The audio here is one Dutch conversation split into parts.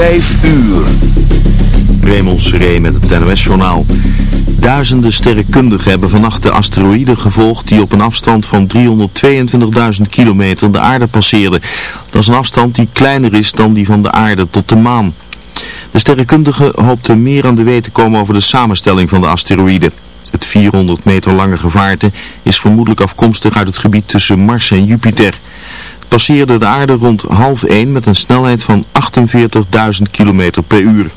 Vijf uur. Raymond Seré met het NOS-journaal. Duizenden sterrenkundigen hebben vannacht de asteroïde gevolgd die op een afstand van 322.000 kilometer de aarde passeerde. Dat is een afstand die kleiner is dan die van de aarde tot de maan. De sterrenkundigen hoopten meer aan de weet te komen over de samenstelling van de asteroïde. Het 400 meter lange gevaarte is vermoedelijk afkomstig uit het gebied tussen Mars en Jupiter passeerde de aarde rond half 1 met een snelheid van 48.000 km per uur.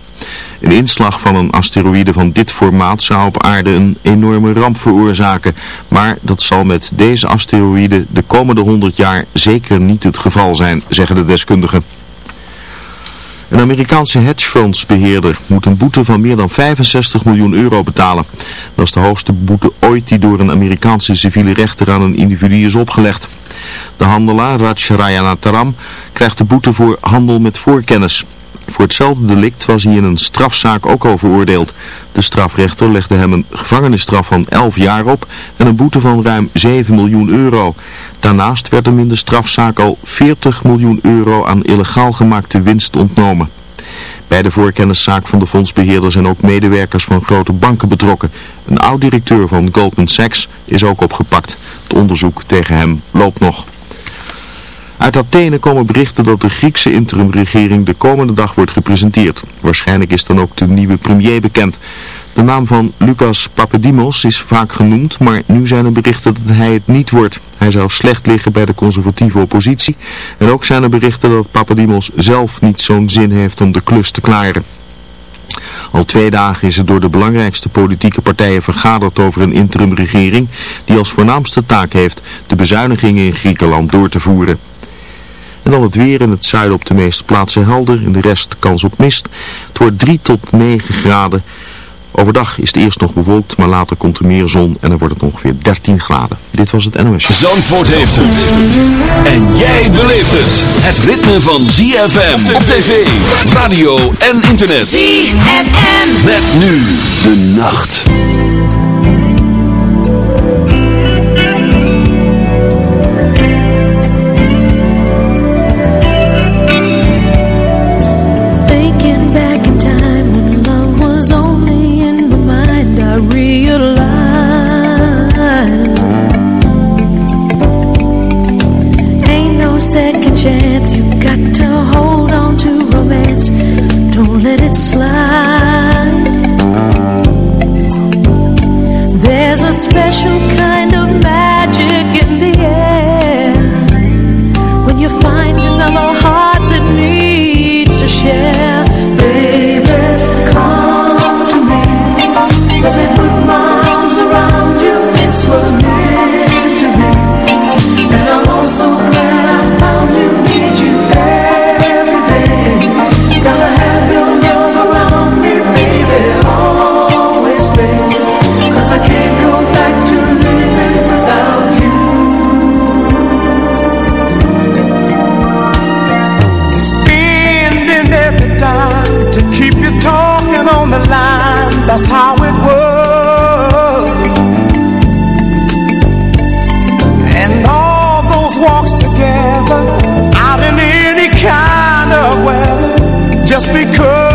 Een inslag van een asteroïde van dit formaat zou op aarde een enorme ramp veroorzaken. Maar dat zal met deze asteroïde de komende 100 jaar zeker niet het geval zijn, zeggen de deskundigen. Een Amerikaanse hedgefondsbeheerder moet een boete van meer dan 65 miljoen euro betalen. Dat is de hoogste boete ooit die door een Amerikaanse civiele rechter aan een individu is opgelegd. De handelaar Raj Taram krijgt de boete voor handel met voorkennis. Voor hetzelfde delict was hij in een strafzaak ook al veroordeeld. De strafrechter legde hem een gevangenisstraf van 11 jaar op en een boete van ruim 7 miljoen euro. Daarnaast werd hem in de strafzaak al 40 miljoen euro aan illegaal gemaakte winst ontnomen. Bij de voorkenniszaak van de fondsbeheerder zijn ook medewerkers van grote banken betrokken. Een oud-directeur van Goldman Sachs is ook opgepakt. Het onderzoek tegen hem loopt nog. Uit Athene komen berichten dat de Griekse interimregering de komende dag wordt gepresenteerd. Waarschijnlijk is dan ook de nieuwe premier bekend. De naam van Lucas Papadimos is vaak genoemd, maar nu zijn er berichten dat hij het niet wordt. Hij zou slecht liggen bij de conservatieve oppositie. En ook zijn er berichten dat Papadimos zelf niet zo'n zin heeft om de klus te klaren. Al twee dagen is er door de belangrijkste politieke partijen vergaderd over een interimregering die als voornaamste taak heeft de bezuinigingen in Griekenland door te voeren. En dan het weer in het zuiden op de meeste plaatsen helder, in de rest kans op mist. Het wordt 3 tot 9 graden. Overdag is het eerst nog bewolkt, maar later komt er meer zon en dan wordt het ongeveer 13 graden. Dit was het NOS. Zandvoort heeft het. En jij beleeft het. Het ritme van ZFM op tv, radio en internet. ZFM. Met nu de nacht. I realize. Ain't no second chance. You got to hold on to romance. Don't let it slide. just because.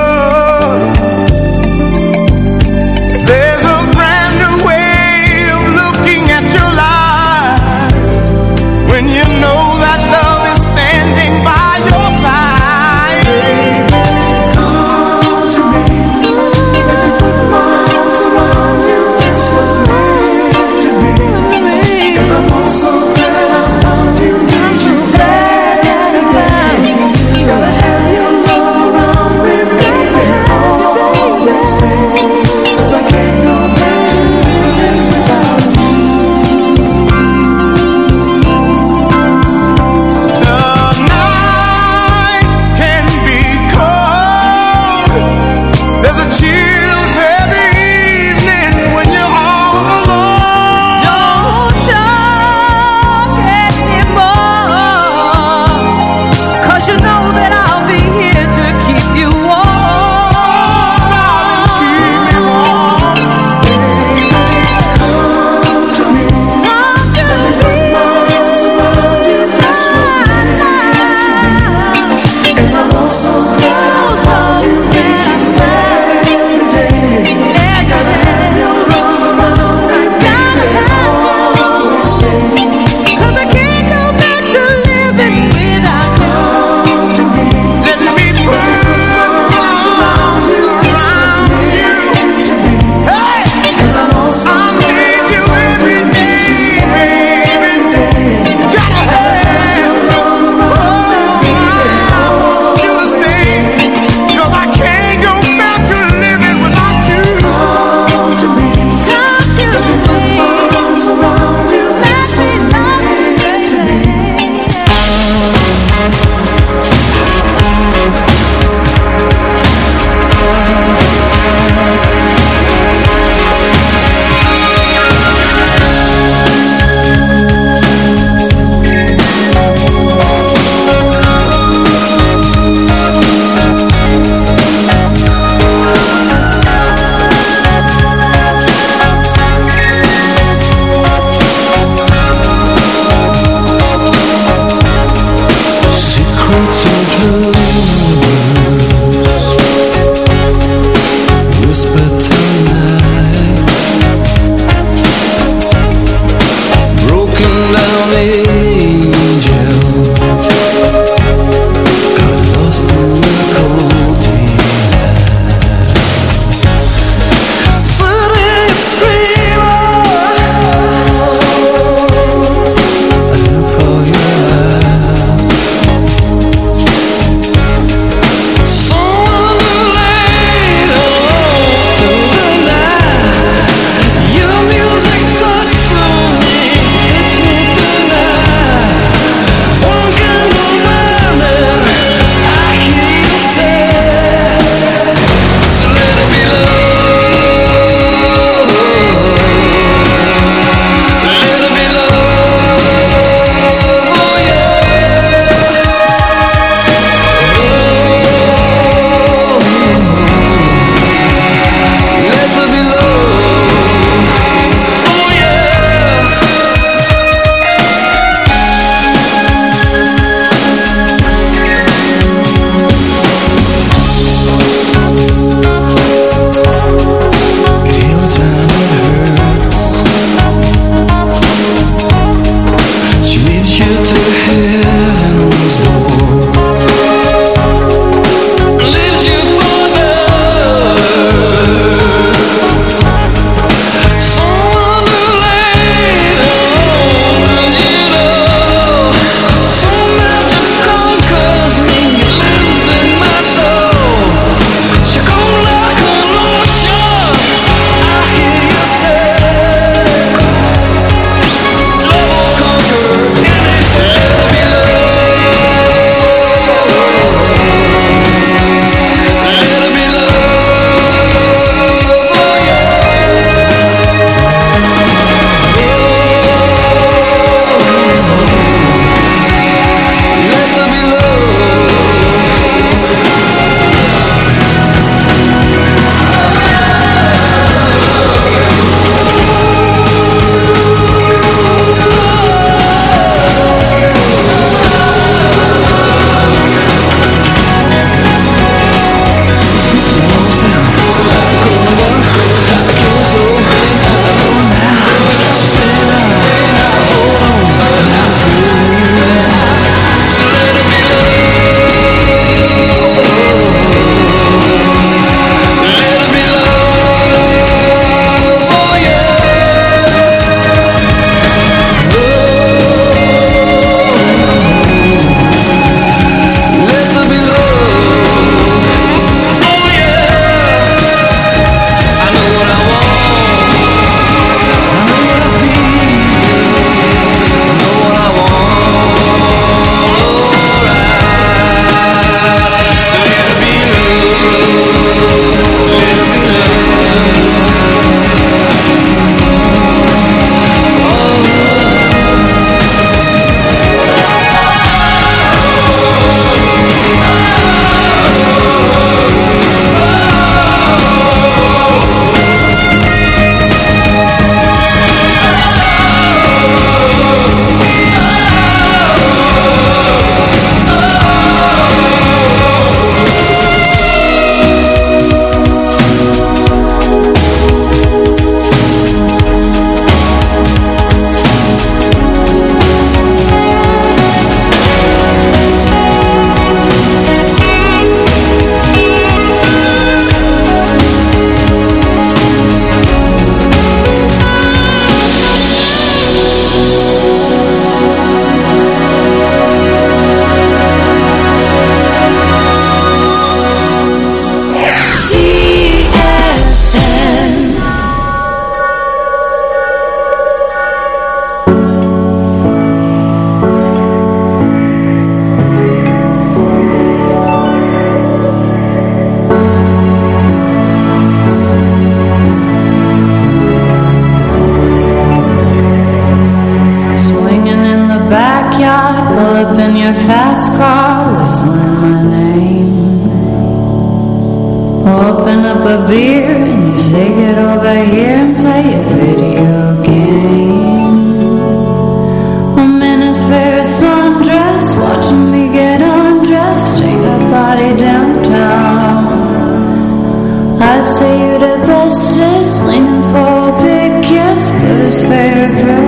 Just lean for a big kiss, but it's fair.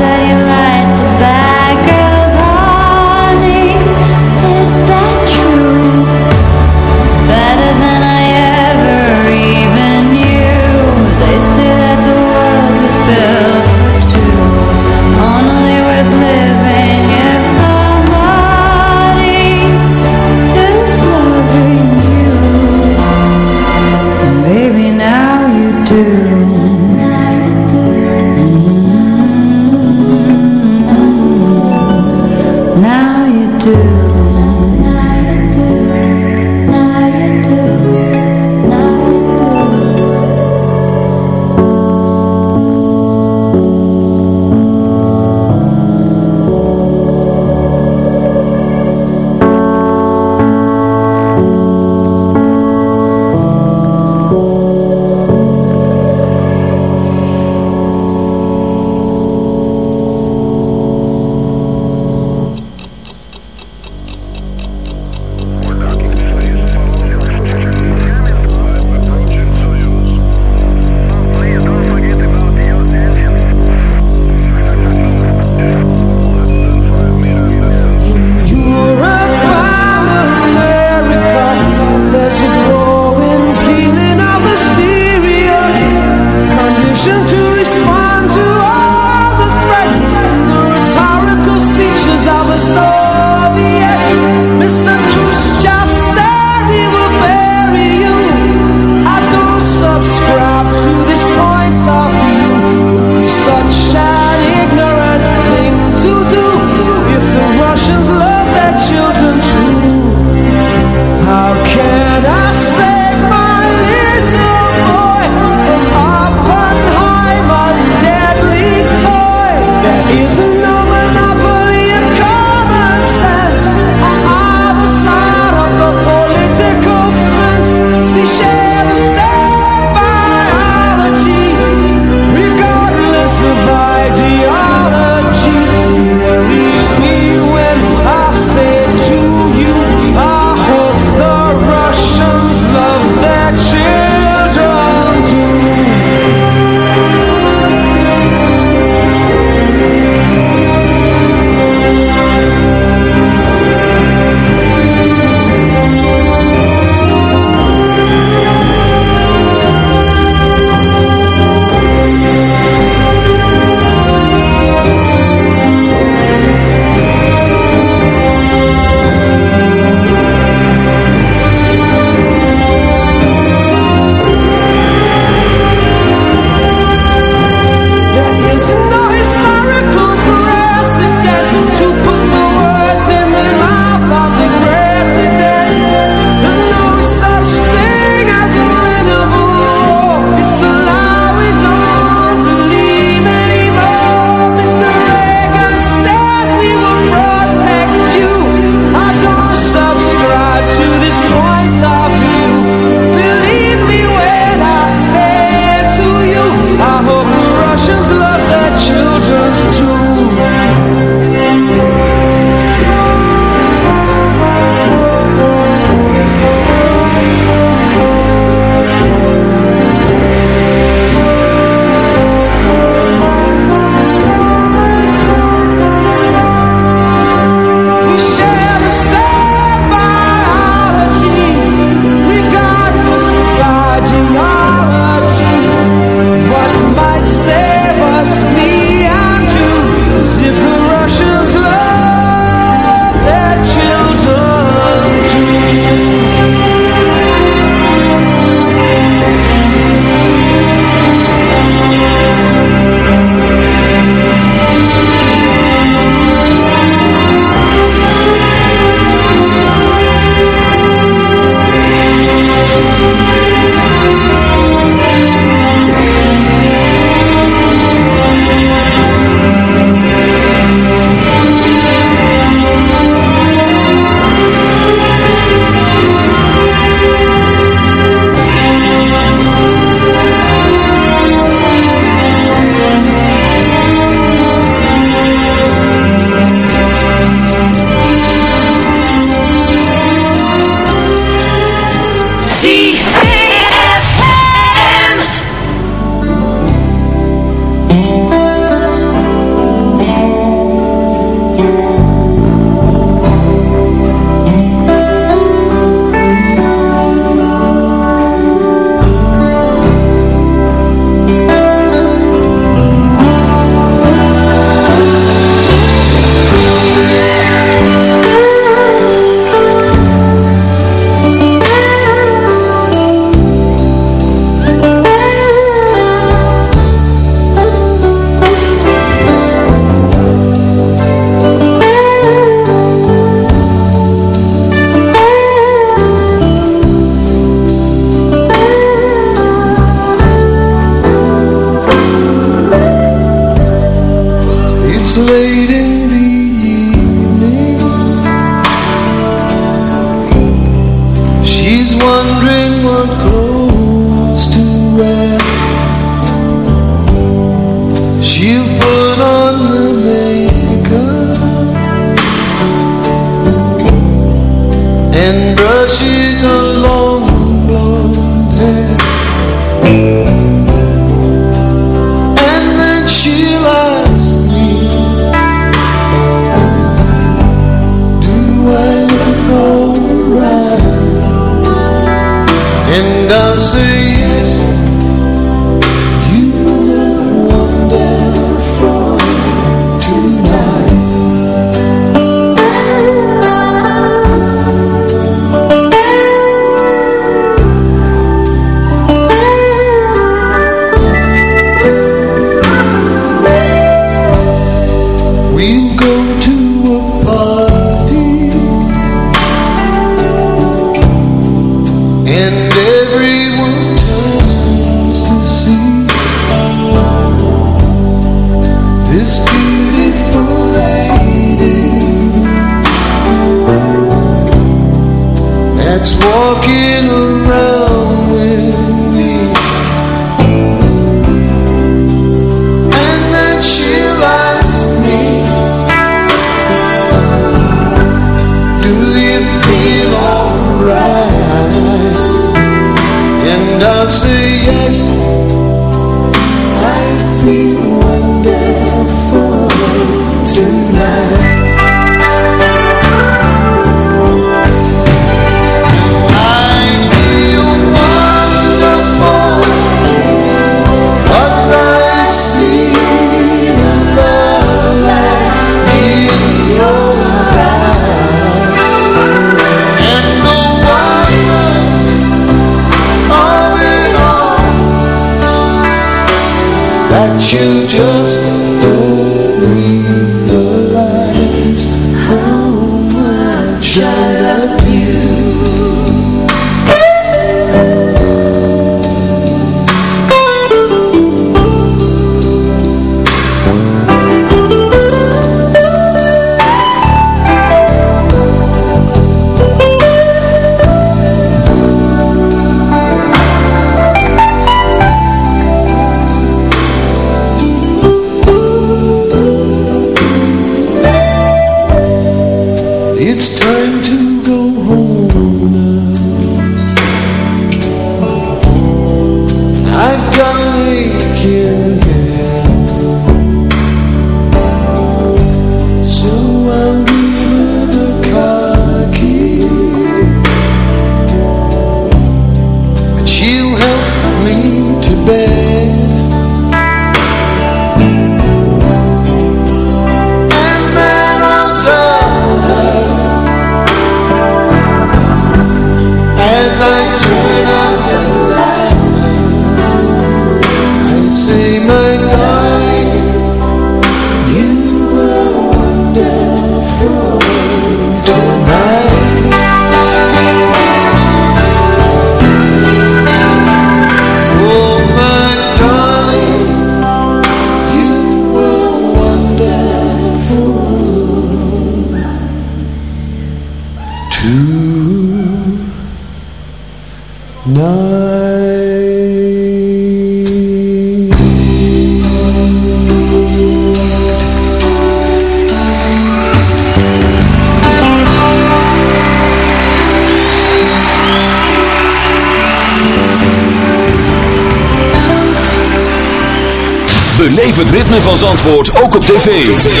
Tv.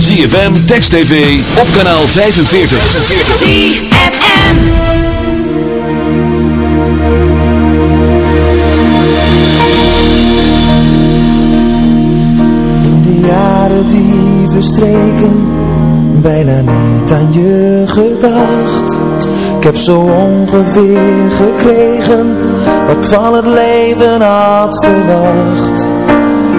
ZFM, Text TV, op kanaal 45. ZFM In de jaren die verstreken, bijna niet aan je gedacht. Ik heb zo ongeveer gekregen, wat ik van het leven had verwacht.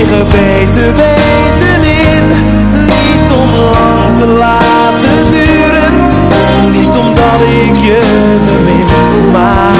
eigen beter weten in. Niet om lang te laten duren, niet omdat ik je bemin, maar...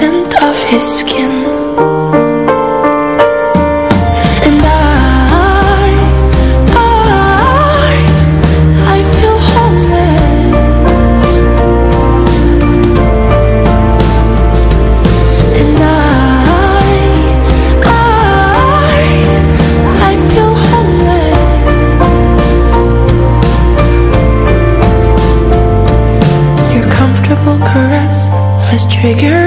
scent of his skin. And I, I, I feel homeless. And I, I, I feel homeless. Your comfortable caress has triggered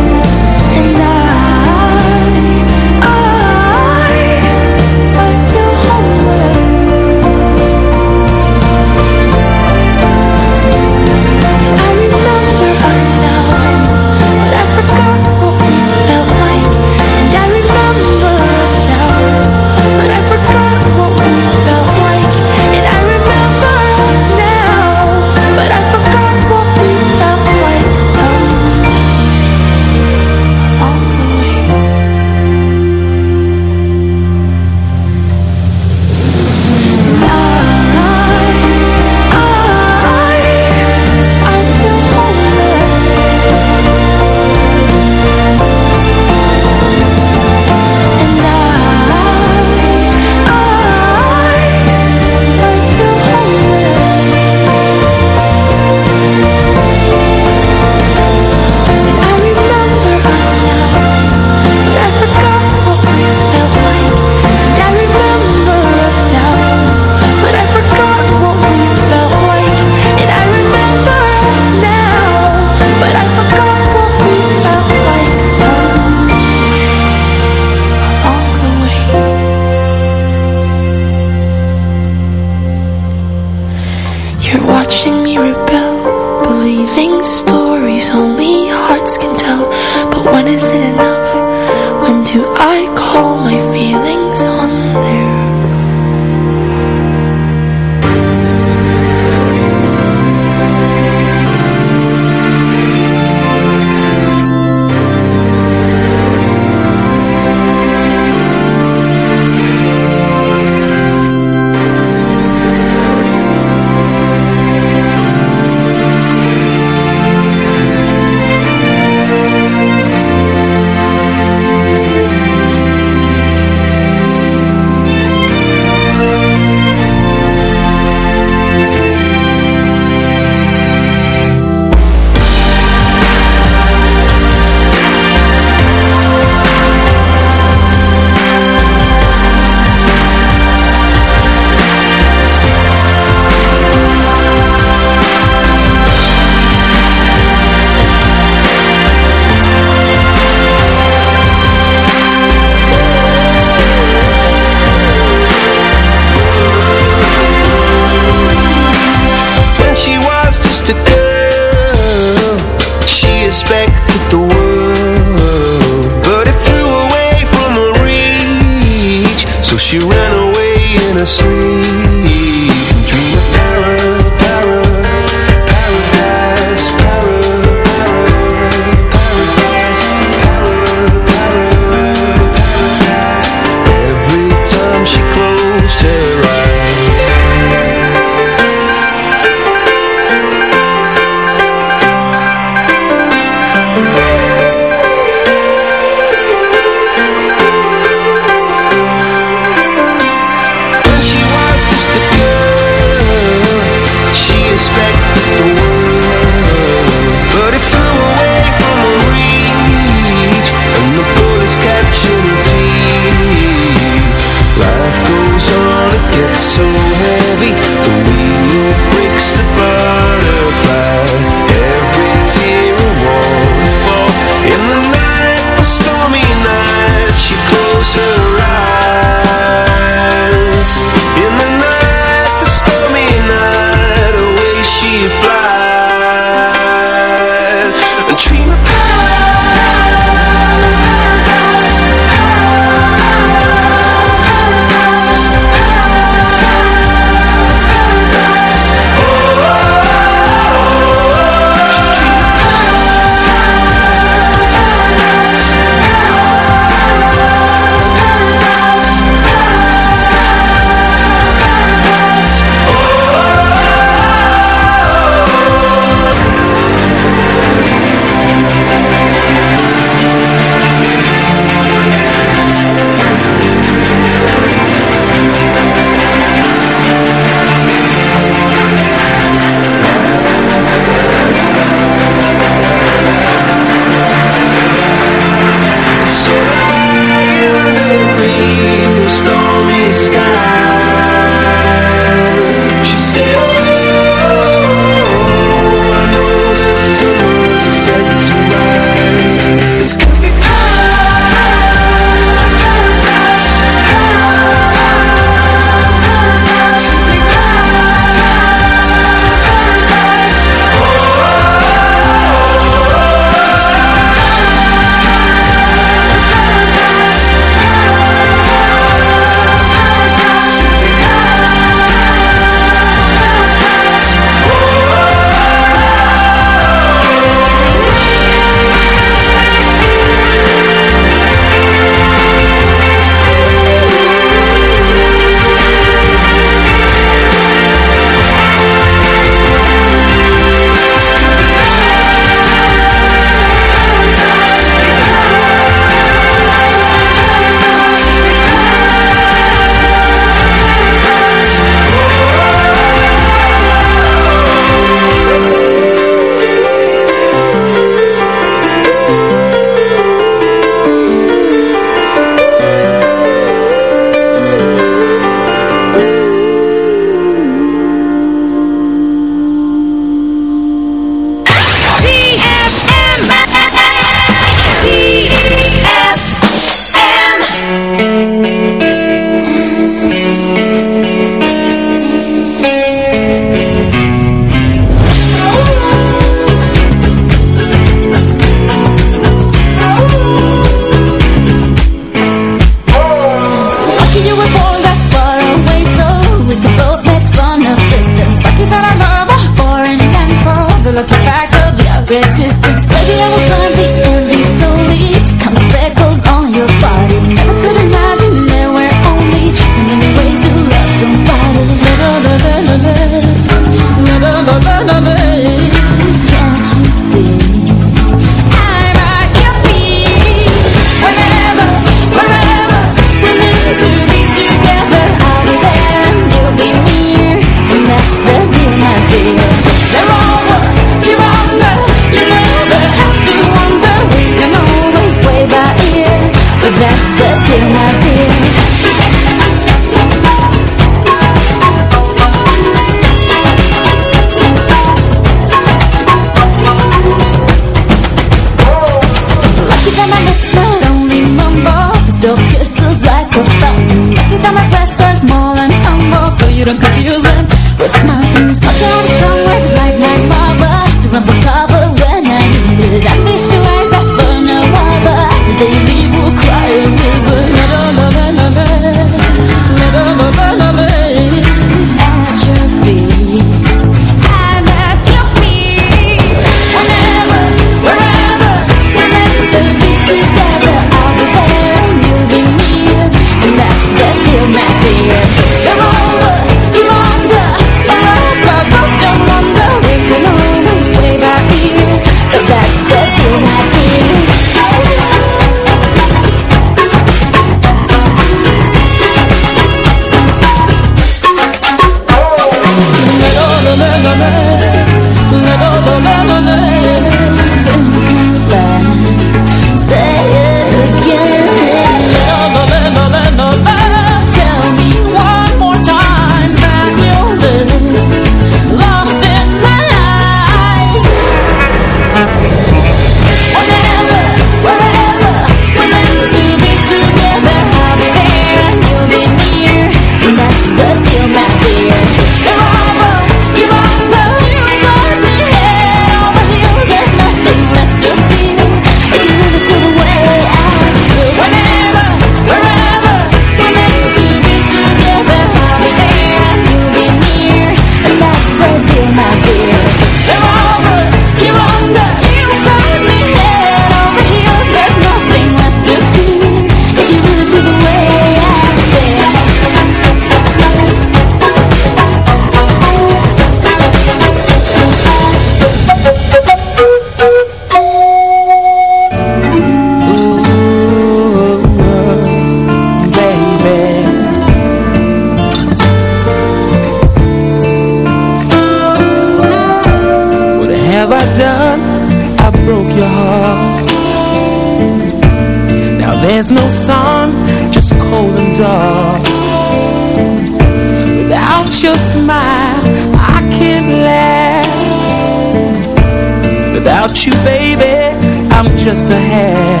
without you, baby, I'm just a hair.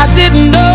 I didn't know.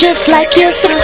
just like you so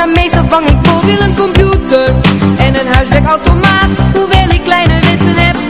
maar meestal vang ik voor een computer En een huiswerkautomaat, hoewel ik kleine wensen heb